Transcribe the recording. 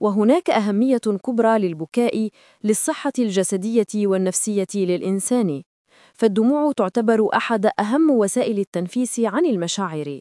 وهناك أهمية كبرى للبكاء للصحة الجسدية والنفسية للإنسان فالدموع تعتبر أحد أهم وسائل التنفيس عن المشاعر.